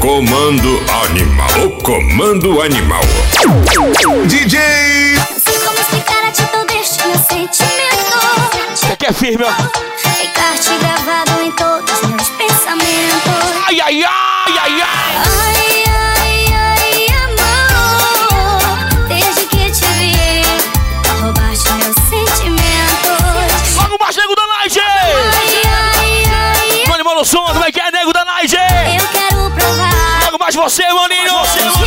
comando animal. O comando animal. DJ. Não sei como explicar a atitude deste meu sentimento. Você quer firme, ó? Ficar-te gravado em todos os meus pensamentos. Ai, ai, ai, ai, ai. Ai, ai, ai, amor. Desde que te vi, roubaste meus sentimentos. Logo mais, nego da Night! Ai, ai, ai, Mano, mano, som, quero provar. Logo mais você, maninho!